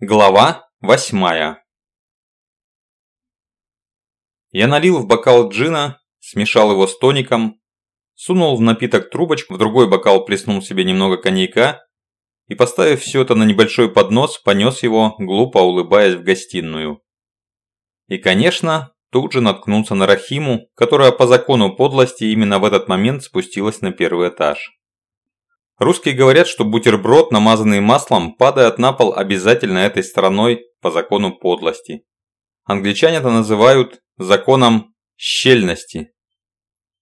Глава восьмая Я налил в бокал джина, смешал его с тоником, сунул в напиток трубочку, в другой бокал плеснул себе немного коньяка и, поставив все это на небольшой поднос, понес его, глупо улыбаясь в гостиную. И, конечно, тут же наткнулся на Рахиму, которая по закону подлости именно в этот момент спустилась на первый этаж. Русские говорят, что бутерброд, намазанный маслом, падает на пол обязательно этой стороной по закону подлости. Англичане это называют законом щельности.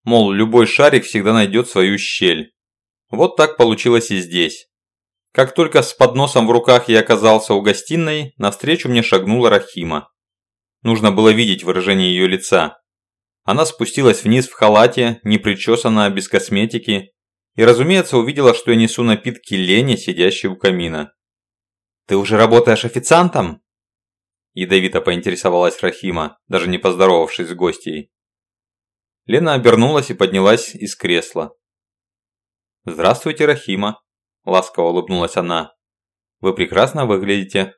Мол, любой шарик всегда найдет свою щель. Вот так получилось и здесь. Как только с подносом в руках я оказался у гостиной, навстречу мне шагнула Рахима. Нужно было видеть выражение ее лица. Она спустилась вниз в халате, непричесанная, без косметики, и, разумеется, увидела, что я несу напитки Лене, сидящей у камина. «Ты уже работаешь официантом?» Ядовито поинтересовалась Рахима, даже не поздоровавшись с гостьей. Лена обернулась и поднялась из кресла. «Здравствуйте, Рахима», – ласково улыбнулась она. «Вы прекрасно выглядите».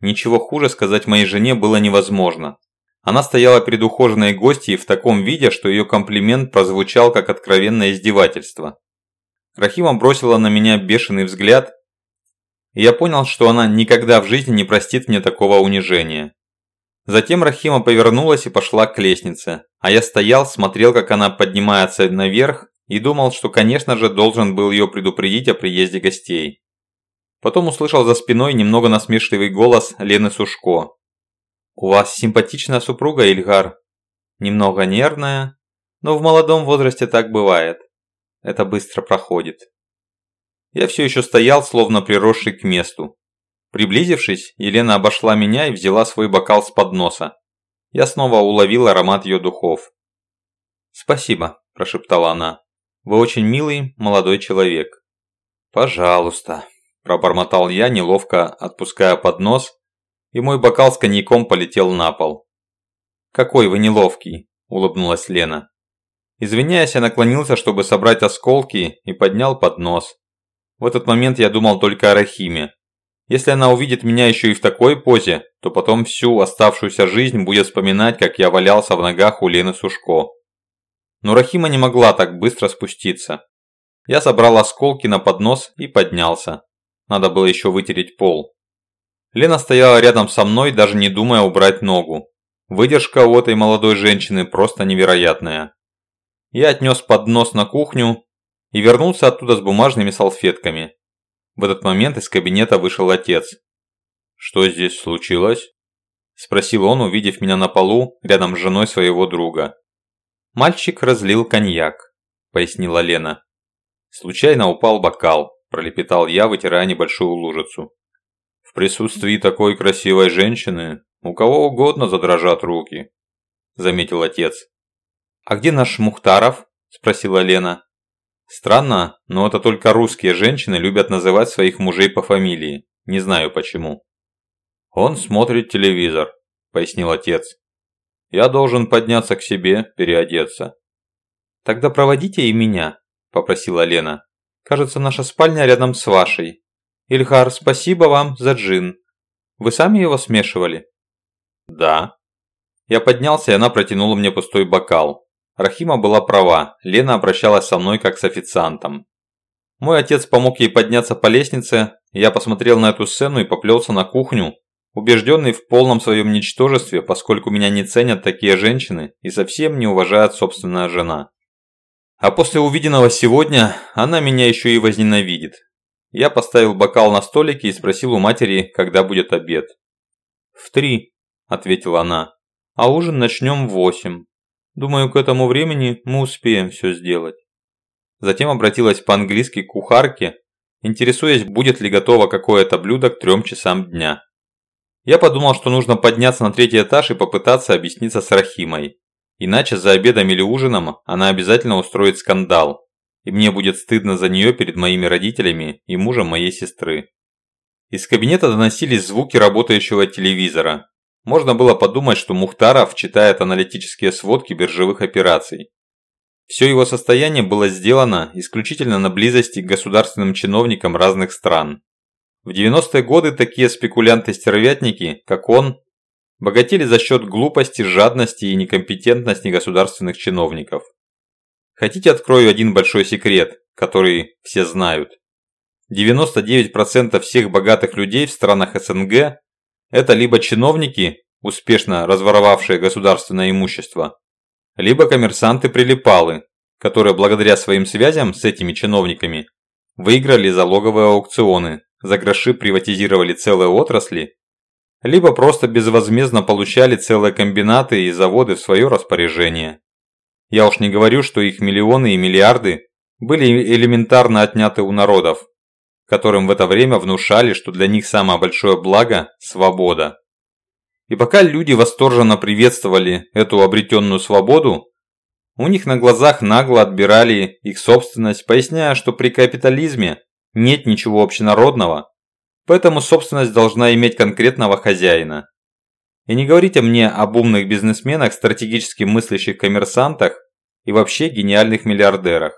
Ничего хуже сказать моей жене было невозможно. Она стояла перед ухоженной гостьей в таком виде, что ее комплимент прозвучал как откровенное издевательство. Рахима бросила на меня бешеный взгляд, и я понял, что она никогда в жизни не простит мне такого унижения. Затем Рахима повернулась и пошла к лестнице, а я стоял, смотрел, как она поднимается наверх, и думал, что, конечно же, должен был ее предупредить о приезде гостей. Потом услышал за спиной немного насмешливый голос Лены Сушко, у вас симпатичная супруга, Ильгар. Немного нервная, но в молодом возрасте так бывает. Это быстро проходит. Я все еще стоял, словно приросший к месту. Приблизившись, Елена обошла меня и взяла свой бокал с подноса. Я снова уловил аромат ее духов. «Спасибо», – прошептала она. «Вы очень милый молодой человек». «Пожалуйста», – пробормотал я, неловко отпуская поднос и мой бокал с коньяком полетел на пол. «Какой вы неловкий», – улыбнулась Лена. Извиняясь, я наклонился, чтобы собрать осколки и поднял поднос. В этот момент я думал только о Рахиме. Если она увидит меня еще и в такой позе, то потом всю оставшуюся жизнь будет вспоминать, как я валялся в ногах у Лены Сушко. Но Рахима не могла так быстро спуститься. Я собрал осколки на поднос и поднялся. Надо было еще вытереть пол. Лена стояла рядом со мной, даже не думая убрать ногу. Выдержка у этой молодой женщины просто невероятная. Я отнес поднос на кухню и вернулся оттуда с бумажными салфетками. В этот момент из кабинета вышел отец. «Что здесь случилось?» – спросил он, увидев меня на полу рядом с женой своего друга. «Мальчик разлил коньяк», – пояснила Лена. «Случайно упал бокал», – пролепетал я, вытирая небольшую лужицу. В присутствии такой красивой женщины у кого угодно задрожат руки», – заметил отец. «А где наш Мухтаров?» – спросила Лена. Странно, но это только русские женщины любят называть своих мужей по фамилии. Не знаю почему. «Он смотрит телевизор», – пояснил отец. «Я должен подняться к себе, переодеться». «Тогда проводите и меня», – попросила Лена. «Кажется, наша спальня рядом с вашей». Ильхар, спасибо вам за джин. Вы сами его смешивали? Да. Я поднялся, и она протянула мне пустой бокал. Рахима была права, Лена обращалась со мной как с официантом. Мой отец помог ей подняться по лестнице, я посмотрел на эту сцену и поплелся на кухню, убежденный в полном своем ничтожестве, поскольку меня не ценят такие женщины и совсем не уважает собственная жена. А после увиденного сегодня она меня еще и возненавидит. Я поставил бокал на столике и спросил у матери, когда будет обед. «В три», – ответила она, – «а ужин начнем в восемь. Думаю, к этому времени мы успеем все сделать». Затем обратилась по-английски к кухарке, интересуясь, будет ли готово какое-то блюдо к трем часам дня. Я подумал, что нужно подняться на третий этаж и попытаться объясниться с Рахимой. Иначе за обедом или ужином она обязательно устроит скандал, и мне будет стыдно за нее перед моими родителями и мужем моей сестры. Из кабинета доносились звуки работающего телевизора. Можно было подумать, что Мухтаров читает аналитические сводки биржевых операций. Все его состояние было сделано исключительно на близости к государственным чиновникам разных стран. В 90-е годы такие спекулянты-стервятники, как он, богатели за счет глупости, жадности и некомпетентности государственных чиновников. Хотите, открою один большой секрет, который все знают. 99% всех богатых людей в странах СНГ – это либо чиновники, успешно разворовавшие государственное имущество, либо коммерсанты-прилипалы, которые благодаря своим связям с этими чиновниками выиграли залоговые аукционы, за гроши приватизировали целые отрасли, либо просто безвозмездно получали целые комбинаты и заводы в свое распоряжение. Я уж не говорю, что их миллионы и миллиарды были элементарно отняты у народов, которым в это время внушали, что для них самое большое благо – свобода. И пока люди восторженно приветствовали эту обретенную свободу, у них на глазах нагло отбирали их собственность, поясняя, что при капитализме нет ничего общенародного, поэтому собственность должна иметь конкретного хозяина. И не говорите мне об умных бизнесменах, стратегически мыслящих коммерсантах и вообще гениальных миллиардерах.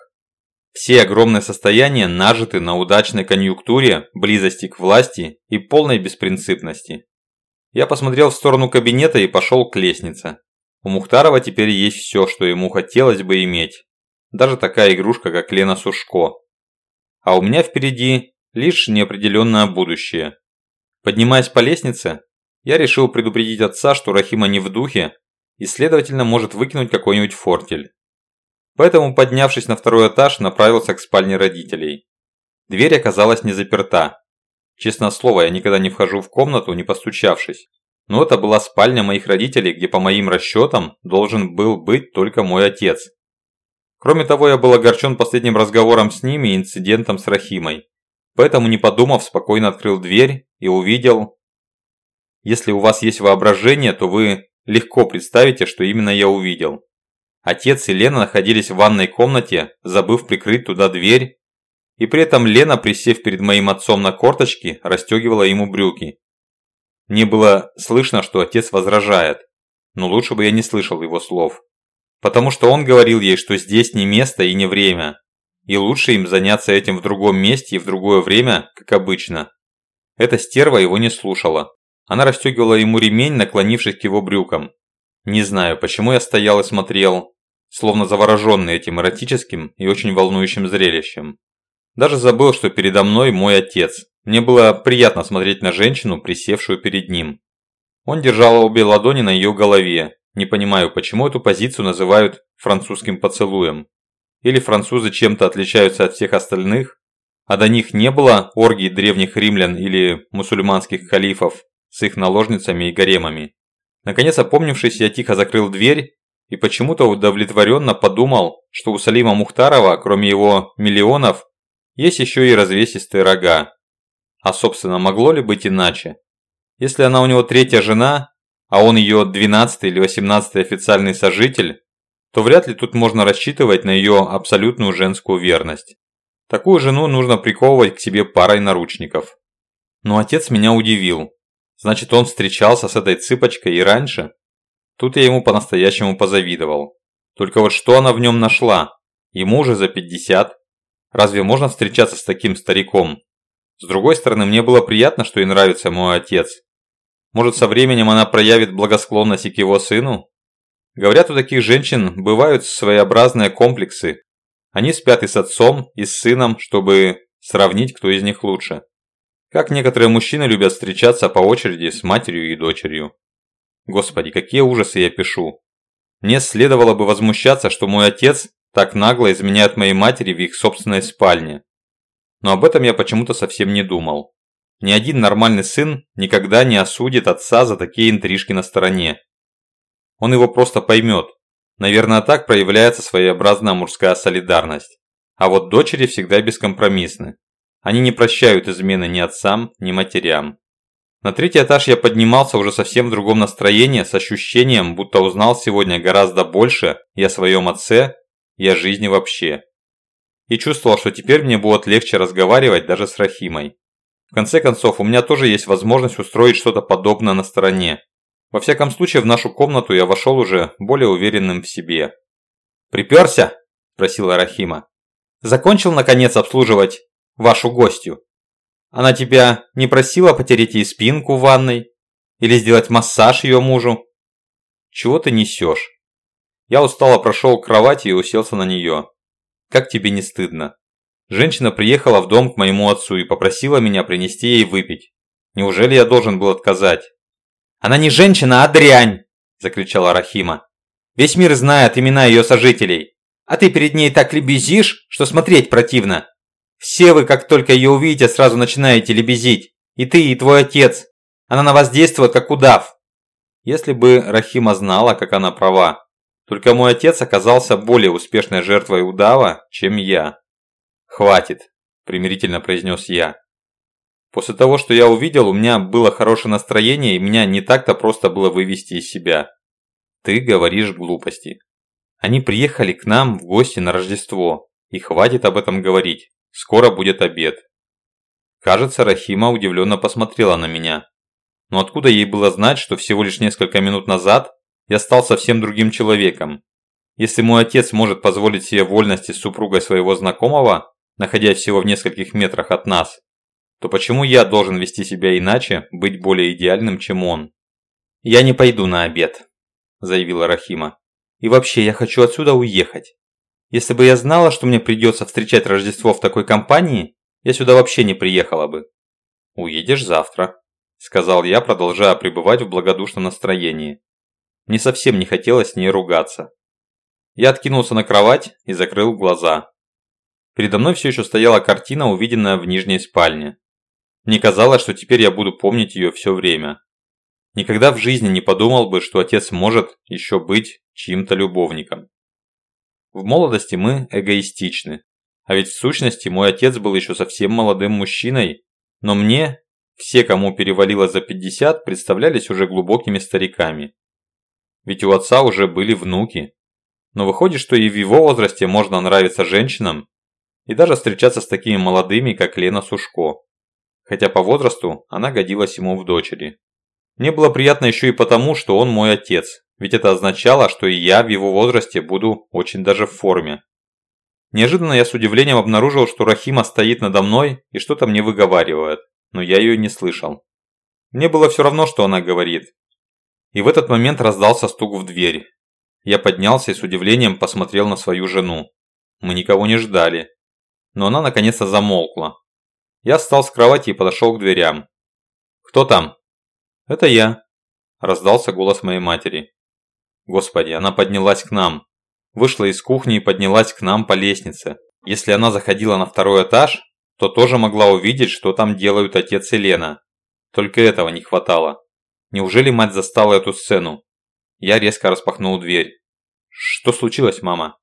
Все огромные состояния нажиты на удачной конъюнктуре, близости к власти и полной беспринципности. Я посмотрел в сторону кабинета и пошел к лестнице. У Мухтарова теперь есть все, что ему хотелось бы иметь. Даже такая игрушка, как Лена Сушко. А у меня впереди лишь неопределенное будущее. Поднимаясь по лестнице, я решил предупредить отца, что Рахима не в духе и, следовательно, может выкинуть какой-нибудь фортель. Поэтому, поднявшись на второй этаж, направился к спальне родителей. Дверь оказалась не заперта, Честное слово, я никогда не вхожу в комнату, не постучавшись. Но это была спальня моих родителей, где по моим расчетам должен был быть только мой отец. Кроме того, я был огорчен последним разговором с ними и инцидентом с Рахимой. Поэтому, не подумав, спокойно открыл дверь и увидел... Если у вас есть воображение, то вы легко представите, что именно я увидел. Отец и Лена находились в ванной комнате, забыв прикрыть туда дверь и при этом Лена, присев перед моим отцом на корточки, расстегивала ему брюки. Мне было слышно, что отец возражает, но лучше бы я не слышал его слов. Потому что он говорил ей, что здесь не место и не время, и лучше им заняться этим в другом месте и в другое время, как обычно. Эта стерва его не слушала. Она расстегивала ему ремень, наклонившись к его брюкам. Не знаю, почему я стоял и смотрел, словно завороженный этим эротическим и очень волнующим зрелищем. Даже забыл, что передо мной мой отец. Мне было приятно смотреть на женщину, присевшую перед ним. Он держал обе ладони на ее голове. Не понимаю, почему эту позицию называют французским поцелуем. Или французы чем-то отличаются от всех остальных, а до них не было оргий древних римлян или мусульманских халифов с их наложницами и гаремами. Наконец опомнившись, я тихо закрыл дверь и почему-то удовлетворенно подумал, что у Салима Мухтарова, кроме его миллионов, есть еще и развесистые рога. А собственно, могло ли быть иначе? Если она у него третья жена, а он ее двенадцатый или восемнадцатый официальный сожитель, то вряд ли тут можно рассчитывать на ее абсолютную женскую верность. Такую жену нужно приковывать к себе парой наручников. Но отец меня удивил. Значит, он встречался с этой цыпочкой и раньше? Тут я ему по-настоящему позавидовал. Только вот что она в нем нашла? Ему уже за 50, Разве можно встречаться с таким стариком? С другой стороны, мне было приятно, что ей нравится мой отец. Может, со временем она проявит благосклонность и к его сыну? Говорят, у таких женщин бывают своеобразные комплексы. Они спят и с отцом, и с сыном, чтобы сравнить, кто из них лучше. Как некоторые мужчины любят встречаться по очереди с матерью и дочерью. Господи, какие ужасы я пишу. Мне следовало бы возмущаться, что мой отец так нагло изменяют моей матери в их собственной спальне. Но об этом я почему-то совсем не думал. Ни один нормальный сын никогда не осудит отца за такие интрижки на стороне. Он его просто поймет. Наверное, так проявляется своеобразная мужская солидарность. А вот дочери всегда бескомпромиссны. Они не прощают измены ни отцам, ни матерям. На третий этаж я поднимался уже совсем в другом настроении, с ощущением, будто узнал сегодня гораздо больше и о своем отце, и о жизни вообще. И чувствовал, что теперь мне будет легче разговаривать даже с Рахимой. В конце концов, у меня тоже есть возможность устроить что-то подобное на стороне. Во всяком случае, в нашу комнату я вошел уже более уверенным в себе. «Приперся?» – спросила Рахима. «Закончил, наконец, обслуживать вашу гостью?» Она тебя не просила потереть ей спинку в ванной? Или сделать массаж ее мужу? Чего ты несешь? Я устало прошел к кровати и уселся на нее. Как тебе не стыдно? Женщина приехала в дом к моему отцу и попросила меня принести ей выпить. Неужели я должен был отказать? Она не женщина, а дрянь! Закричала Рахима. Весь мир знает имена ее сожителей. А ты перед ней так лебезишь, что смотреть противно. Все вы, как только ее увидите, сразу начинаете лебезить. И ты, и твой отец. Она на вас действует, как удав. Если бы Рахима знала, как она права. Только мой отец оказался более успешной жертвой удава, чем я. «Хватит», – примирительно произнес я. После того, что я увидел, у меня было хорошее настроение, и меня не так-то просто было вывести из себя. Ты говоришь глупости. Они приехали к нам в гости на Рождество, и хватит об этом говорить. Скоро будет обед. Кажется, Рахима удивленно посмотрела на меня. Но откуда ей было знать, что всего лишь несколько минут назад я стал совсем другим человеком? Если мой отец может позволить себе вольности с супругой своего знакомого, находясь всего в нескольких метрах от нас, то почему я должен вести себя иначе, быть более идеальным, чем он? «Я не пойду на обед», – заявила Рахима. «И вообще, я хочу отсюда уехать. Если бы я знала, что мне придется встречать Рождество в такой компании, я сюда вообще не приехала бы». «Уедешь завтра», – сказал я, продолжая пребывать в благодушном настроении. Мне совсем не хотелось с ней ругаться. Я откинулся на кровать и закрыл глаза. Передо мной все еще стояла картина, увиденная в нижней спальне. Мне казалось, что теперь я буду помнить ее все время. Никогда в жизни не подумал бы, что отец может еще быть чьим-то любовником. В молодости мы эгоистичны. А ведь в сущности мой отец был еще совсем молодым мужчиной, но мне, все, кому перевалило за 50, представлялись уже глубокими стариками. Ведь у отца уже были внуки. Но выходит, что и в его возрасте можно нравиться женщинам и даже встречаться с такими молодыми, как Лена Сушко хотя по возрасту она годилась ему в дочери. Мне было приятно еще и потому, что он мой отец, ведь это означало, что и я в его возрасте буду очень даже в форме. Неожиданно я с удивлением обнаружил, что Рахима стоит надо мной и что-то мне выговаривает, но я ее не слышал. Мне было все равно, что она говорит. И в этот момент раздался стук в дверь. Я поднялся и с удивлением посмотрел на свою жену. Мы никого не ждали. Но она наконец-то замолкла, я встал с кровати и подошел к дверям. «Кто там?» «Это я», – раздался голос моей матери. Господи, она поднялась к нам. Вышла из кухни и поднялась к нам по лестнице. Если она заходила на второй этаж, то тоже могла увидеть, что там делают отец и Лена. Только этого не хватало. Неужели мать застала эту сцену? Я резко распахнул дверь. «Что случилось, мама?»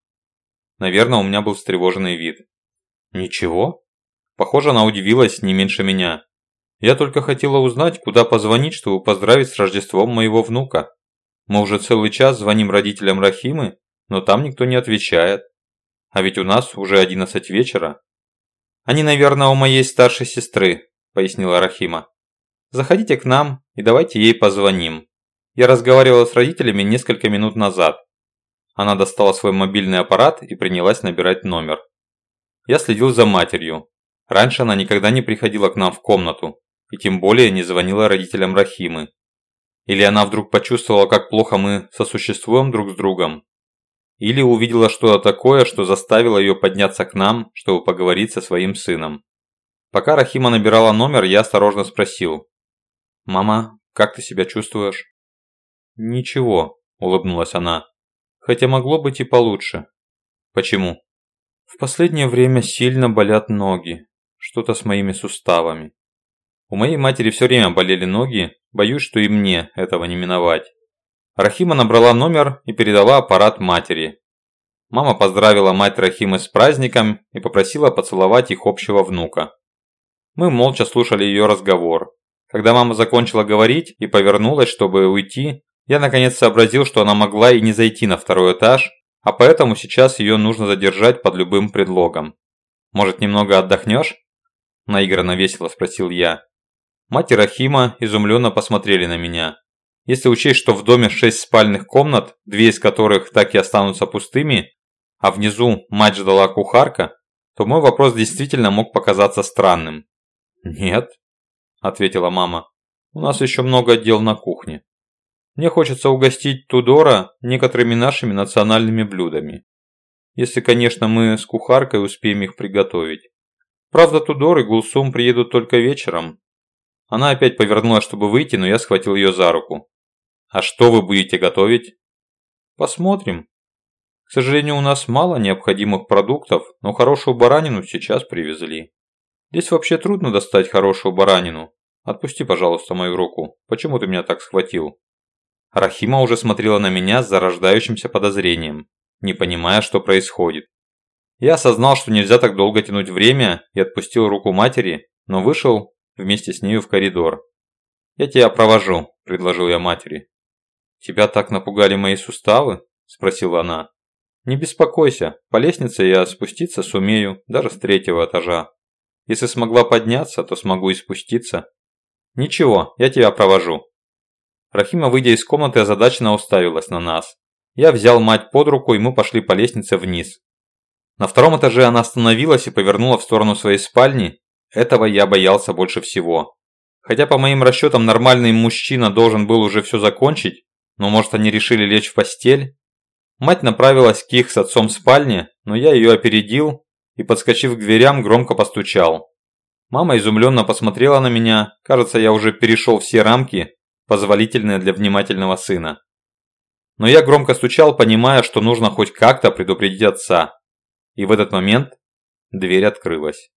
Наверное, у меня был встревоженный вид. «Ничего?» Похоже, она удивилась не меньше меня. Я только хотела узнать, куда позвонить, чтобы поздравить с Рождеством моего внука. Мы уже целый час звоним родителям Рахимы, но там никто не отвечает. А ведь у нас уже 11 вечера. Они, наверное, у моей старшей сестры, пояснила Рахима. Заходите к нам и давайте ей позвоним. Я разговаривала с родителями несколько минут назад. Она достала свой мобильный аппарат и принялась набирать номер. Я следил за матерью, Раньше она никогда не приходила к нам в комнату, и тем более не звонила родителям Рахимы. Или она вдруг почувствовала, как плохо мы сосуществуем друг с другом. Или увидела что-то такое, что заставило ее подняться к нам, чтобы поговорить со своим сыном. Пока Рахима набирала номер, я осторожно спросил. «Мама, как ты себя чувствуешь?» «Ничего», – улыбнулась она. «Хотя могло быть и получше». «Почему?» «В последнее время сильно болят ноги что-то с моими суставами. У моей матери все время болели ноги, боюсь, что и мне этого не миновать. Рахима набрала номер и передала аппарат матери. Мама поздравила мать Рахимы с праздником и попросила поцеловать их общего внука. Мы молча слушали ее разговор. Когда мама закончила говорить и повернулась, чтобы уйти, я наконец сообразил, что она могла и не зайти на второй этаж, а поэтому сейчас ее нужно задержать под любым предлогом. Может, немного отдохнешь? наигранно весело спросил я. Мать и Рахима изумленно посмотрели на меня. Если учесть, что в доме шесть спальных комнат, две из которых так и останутся пустыми, а внизу мать ждала кухарка, то мой вопрос действительно мог показаться странным. «Нет», – ответила мама. «У нас еще много дел на кухне. Мне хочется угостить Тудора некоторыми нашими национальными блюдами. Если, конечно, мы с кухаркой успеем их приготовить. Правда, Тудор и Гулсум приедут только вечером». Она опять повернулась, чтобы выйти, но я схватил ее за руку. «А что вы будете готовить?» «Посмотрим. К сожалению, у нас мало необходимых продуктов, но хорошую баранину сейчас привезли. Здесь вообще трудно достать хорошую баранину. Отпусти, пожалуйста, мою руку. Почему ты меня так схватил?» Рахима уже смотрела на меня с зарождающимся подозрением, не понимая, что происходит. Я осознал, что нельзя так долго тянуть время и отпустил руку матери, но вышел вместе с нею в коридор. «Я тебя провожу», – предложил я матери. «Тебя так напугали мои суставы?» – спросила она. «Не беспокойся, по лестнице я спуститься сумею, даже с третьего этажа. Если смогла подняться, то смогу и спуститься. Ничего, я тебя провожу». Рахима, выйдя из комнаты, озадаченно уставилась на нас. Я взял мать под руку, и мы пошли по лестнице вниз. На втором этаже она остановилась и повернула в сторону своей спальни. Этого я боялся больше всего. Хотя по моим расчетам нормальный мужчина должен был уже все закончить, но может они решили лечь в постель? Мать направилась к их с отцом спальне, но я ее опередил и, подскочив к дверям, громко постучал. Мама изумленно посмотрела на меня, кажется, я уже перешел все рамки, позволительные для внимательного сына. Но я громко стучал, понимая, что нужно хоть как-то предупредить отца. И в этот момент дверь открылась.